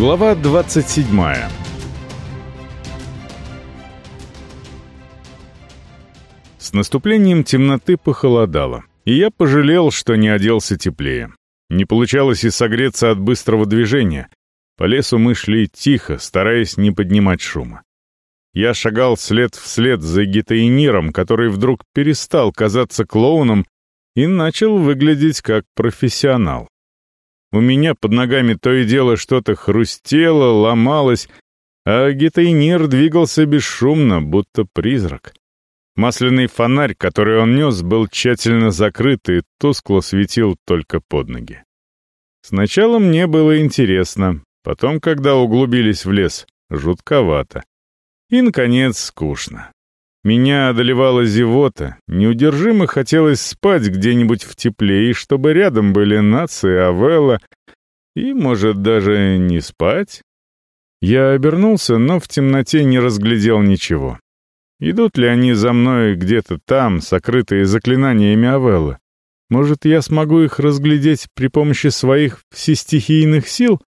Глава 27 С наступлением темноты похолодало, и я пожалел, что не оделся теплее. Не получалось и согреться от быстрого движения. По лесу мы шли тихо, стараясь не поднимать шума. Я шагал след вслед за гитаиниром, который вдруг перестал казаться клоуном и начал выглядеть как профессионал. У меня под ногами то и дело что-то хрустело, ломалось, а гитайнир двигался бесшумно, будто призрак. Масляный фонарь, который он нес, был тщательно закрыт и тускло светил только под ноги. Сначала мне было интересно, потом, когда углубились в лес, жутковато. И, наконец, скучно. Меня одолевала зевота, неудержимо хотелось спать где-нибудь в тепле, и чтобы рядом были нации, Авелла, и, может, даже не спать. Я обернулся, но в темноте не разглядел ничего. Идут ли они за мной где-то там, сокрытые заклинаниями Авеллы? Может, я смогу их разглядеть при помощи своих всестихийных сил?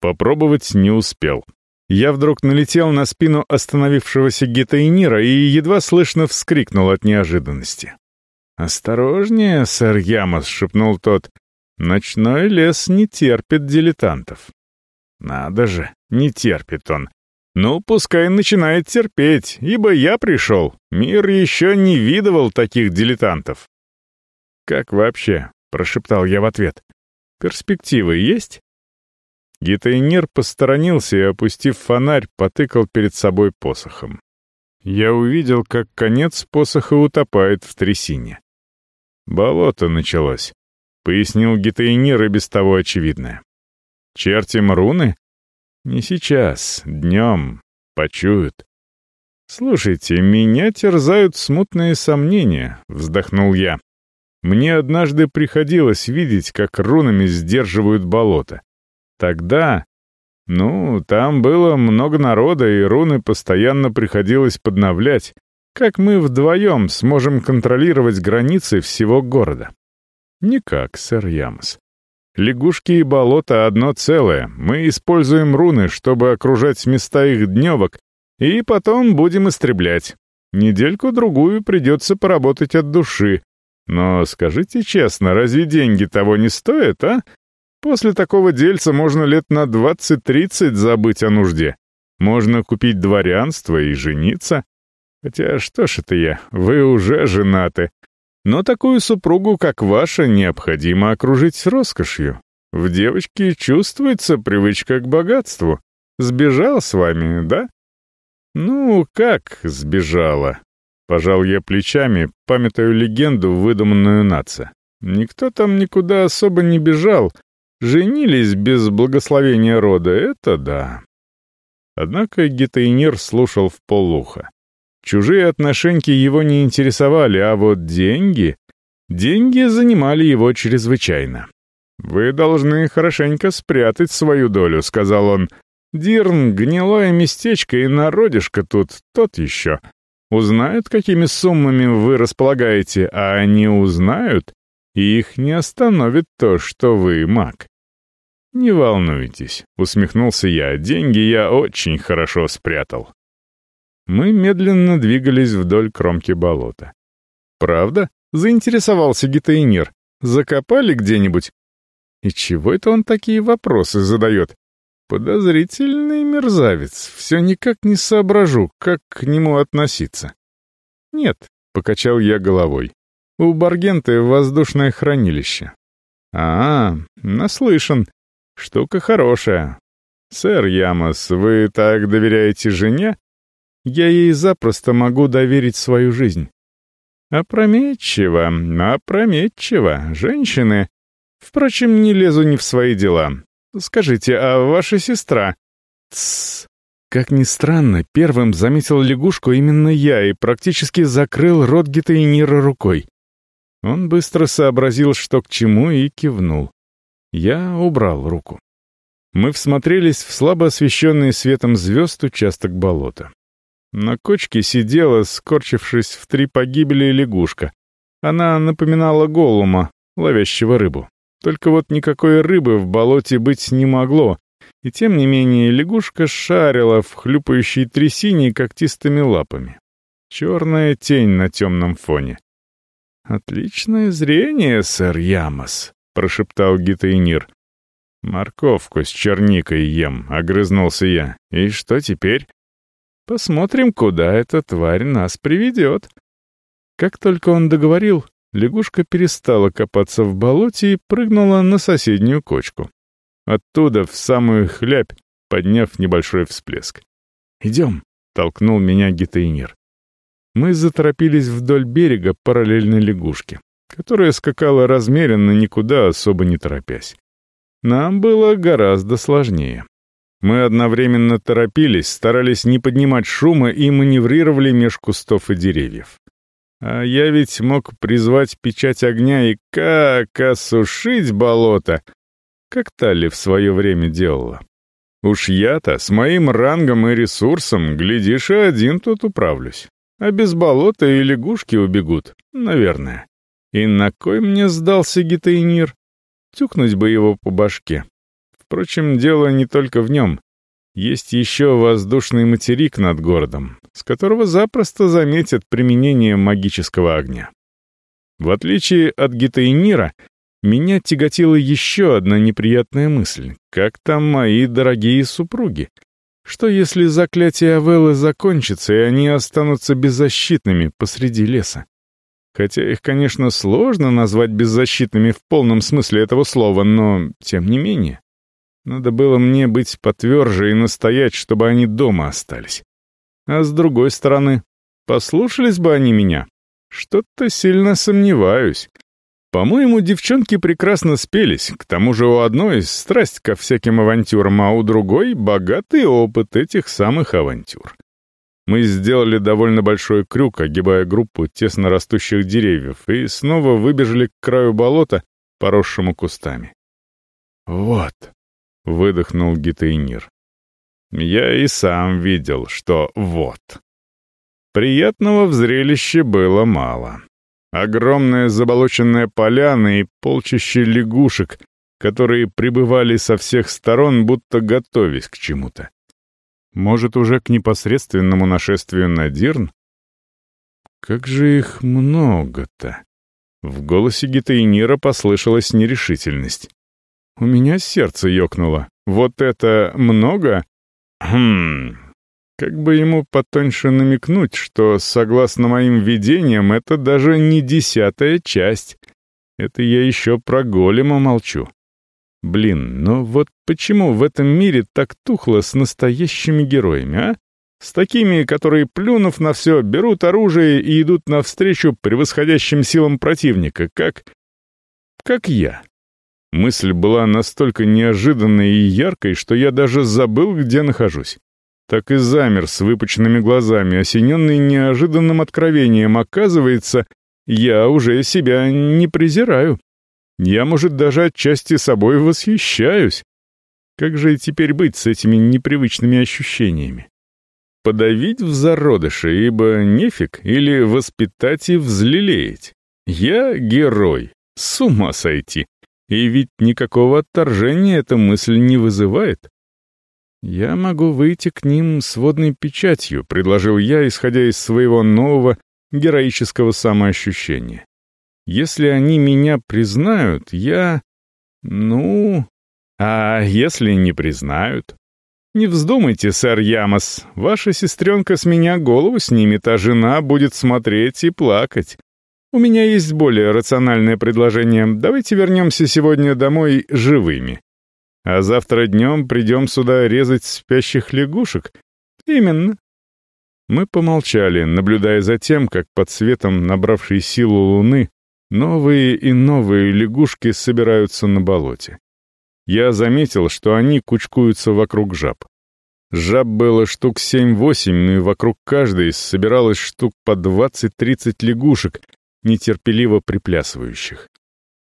Попробовать не успел. Я вдруг налетел на спину остановившегося гетайнира и едва слышно вскрикнул от неожиданности. «Осторожнее, сэр Ямос», — шепнул тот. «Ночной лес не терпит дилетантов». «Надо же, не терпит он. Ну, пускай начинает терпеть, ибо я пришел. Мир еще не видывал таких дилетантов». «Как вообще?» — прошептал я в ответ. «Перспективы есть?» Гитайнир посторонился и, опустив фонарь, потыкал перед собой посохом. Я увидел, как конец посоха утопает в трясине. «Болото началось», — пояснил Гитайнир и без того очевидное. «Чертим руны? Не сейчас, днем, почуют». «Слушайте, меня терзают смутные сомнения», — вздохнул я. «Мне однажды приходилось видеть, как рунами сдерживают болото. Тогда... Ну, там было много народа, и руны постоянно приходилось подновлять. Как мы вдвоем сможем контролировать границы всего города? Никак, сэр Ямос. Лягушки и болото одно целое. Мы используем руны, чтобы окружать места их дневок, и потом будем истреблять. Недельку-другую придется поработать от души. Но скажите честно, разве деньги того не стоят, а? После такого дельца можно лет на 20-30 забыть о нужде. Можно купить дворянство и жениться. Хотя что ж это я, вы уже женаты. Но такую супругу, как ваша, необходимо окружить роскошью. В девочке чувствуется привычка к богатству. Сбежал с вами, да? Ну, как сбежала? Пожал я плечами, памятаю легенду, выдуманную нация. Никто там никуда особо не бежал, Женились без благословения рода, это да. Однако Гетайнир слушал в полуха. Чужие отношеньки его не интересовали, а вот деньги... Деньги занимали его чрезвычайно. «Вы должны хорошенько спрятать свою долю», — сказал он. «Дирн — гнилое местечко, и народишко тут тот еще. Узнают, какими суммами вы располагаете, а они узнают, и их не остановит то, что вы маг. «Не волнуйтесь», — усмехнулся я, — «деньги я очень хорошо спрятал». Мы медленно двигались вдоль кромки болота. «Правда?» — заинтересовался гитаинир. «Закопали где-нибудь?» «И чего это он такие вопросы задает?» «Подозрительный мерзавец. Все никак не соображу, как к нему относиться». «Нет», — покачал я головой. «У Баргенты воздушное хранилище». «А, наслышан. Штука хорошая. Сэр Ямос, вы так доверяете жене? Я ей запросто могу доверить свою жизнь. Опрометчиво, опрометчиво. Женщины... Впрочем, не лезу не в свои дела. Скажите, а ваша сестра... Тссс. Как ни странно, первым заметил лягушку именно я и практически закрыл рот Гитаинира рукой. Он быстро сообразил, что к чему, и кивнул. Я убрал руку. Мы всмотрелись в слабо освещенный светом звезд участок болота. На кочке сидела, скорчившись в три погибели, лягушка. Она напоминала голума, ловящего рыбу. Только вот никакой рыбы в болоте быть не могло, И тем не менее лягушка шарила в хлюпающей трясине когтистыми лапами. Черная тень на темном фоне. «Отличное зрение, сэр Ямос», — прошептал Гитаинир. «Морковку с черникой ем», — огрызнулся я. «И что теперь?» «Посмотрим, куда эта тварь нас приведет». Как только он договорил, лягушка перестала копаться в болоте и прыгнула на соседнюю кочку. Оттуда в самую хлябь, подняв небольшой всплеск. «Идем», — толкнул меня гитаинир. Мы заторопились вдоль берега параллельно лягушке, которая скакала размеренно, никуда особо не торопясь. Нам было гораздо сложнее. Мы одновременно торопились, старались не поднимать шума и маневрировали меж кустов и деревьев. А я ведь мог призвать печать огня и как осушить болото, как Талли в свое время делала. Уж я-то с моим рангом и ресурсом, глядишь, и один тут управлюсь. А без болота и лягушки убегут, наверное. И на кой мне сдался гитаинир? Тюкнуть бы его по башке. Впрочем, дело не только в нем. Есть еще воздушный материк над городом, с которого запросто заметят применение магического огня. В отличие от гитаинира, меня тяготила еще одна неприятная мысль. Как там мои дорогие супруги? Что если заклятие Авеллы закончится, и они останутся беззащитными посреди леса? Хотя их, конечно, сложно назвать беззащитными в полном смысле этого слова, но тем не менее. Надо было мне быть потверже и настоять, чтобы они дома остались. А с другой стороны, послушались бы они меня? Что-то сильно сомневаюсь. По-моему, девчонки прекрасно спелись, к тому же у одной страсть ко всяким авантюрам, а у другой — богатый опыт этих самых авантюр. Мы сделали довольно большой крюк, огибая группу тесно растущих деревьев, и снова выбежали к краю болота, поросшему кустами. «Вот», — выдохнул Гитаинир. Я и сам видел, что вот. Приятного в зрелище было мало. Огромная заболоченная поляна и полчище лягушек, которые прибывали со всех сторон, будто готовясь к чему-то. Может, уже к непосредственному нашествию на Дирн? Как же их много-то! В голосе Гитаинира послышалась нерешительность. У меня сердце ёкнуло. Вот это много? Хм... Как бы ему потоньше намекнуть, что, согласно моим видениям, это даже не десятая часть. Это я еще про голема молчу. Блин, но вот почему в этом мире так тухло с настоящими героями, а? С такими, которые, плюнув на все, берут оружие и идут навстречу превосходящим силам противника, как... как я. Мысль была настолько неожиданной и яркой, что я даже забыл, где нахожусь. Так и замер с выпученными глазами, осененный неожиданным откровением. Оказывается, я уже себя не презираю. Я, может, даже отчасти собой восхищаюсь. Как же теперь быть с этими непривычными ощущениями? Подавить в зародыше, ибо нефиг, или воспитать и взлелеять? Я герой, с ума сойти. И ведь никакого отторжения эта мысль не вызывает. «Я могу выйти к ним с водной печатью», — предложил я, исходя из своего нового героического самоощущения. Если они меня признают, я... Ну... А если не признают? Не вздумайте, сэр Ямос, ваша сестренка с меня голову снимет, а жена будет смотреть и плакать. У меня есть более рациональное предложение. Давайте вернемся сегодня домой живыми. А завтра днем придем сюда резать спящих лягушек. Именно. Мы помолчали, наблюдая за тем, как под светом набравшей силу луны Новые и новые лягушки собираются на болоте. Я заметил, что они кучкуются вокруг жаб. Жаб было штук семь-восемь, и вокруг каждой собиралось штук по двадцать-тридцать лягушек, нетерпеливо приплясывающих.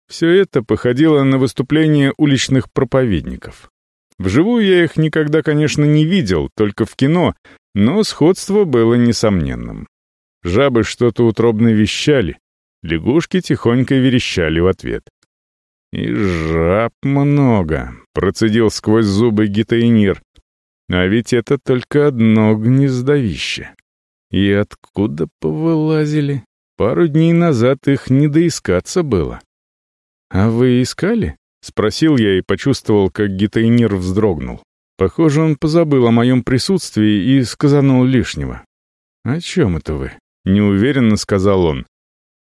Все это походило на выступление уличных проповедников. Вживую я их никогда, конечно, не видел, только в кино, но сходство было несомненным. Жабы что-то утробно вещали, Лягушки тихонько верещали в ответ. «И жаб много», — процедил сквозь зубы гитаинир. «А ведь это только одно гнездовище. И откуда повылазили? Пару дней назад их не доискаться было». «А вы искали?» — спросил я и почувствовал, как гитаинир вздрогнул. Похоже, он позабыл о моем присутствии и сказанул лишнего. «О чем это вы?» — неуверенно сказал он.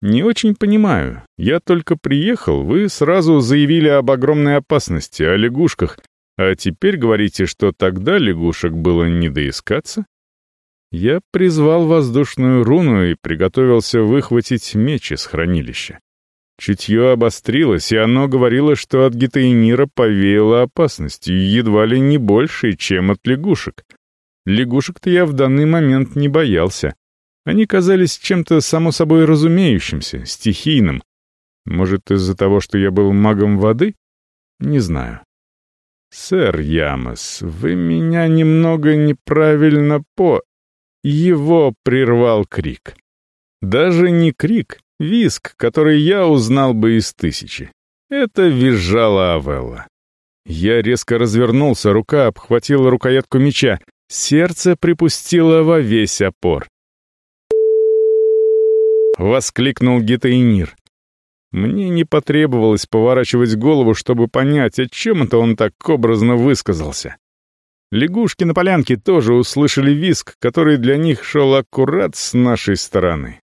«Не очень понимаю. Я только приехал, вы сразу заявили об огромной опасности, о лягушках, а теперь говорите, что тогда лягушек было не доискаться?» Я призвал воздушную руну и приготовился выхватить меч из хранилища. Чутье обострилось, и оно говорило, что от гитаинира повеяло опасностью, едва ли не больше, чем от лягушек. Лягушек-то я в данный момент не боялся. Они казались чем-то само собой разумеющимся, стихийным. Может, из-за того, что я был магом воды? Не знаю. «Сэр Ямос, вы меня немного неправильно по...» Его прервал крик. Даже не крик, виск, который я узнал бы из тысячи. Это визжала Авелла. Я резко развернулся, рука обхватила рукоятку меча, сердце припустило во весь опор. Воскликнул Гитаинир. Мне не потребовалось поворачивать голову, чтобы понять, о чем это он так образно высказался. Лягушки на полянке тоже услышали виск, который для них шел аккурат с нашей стороны.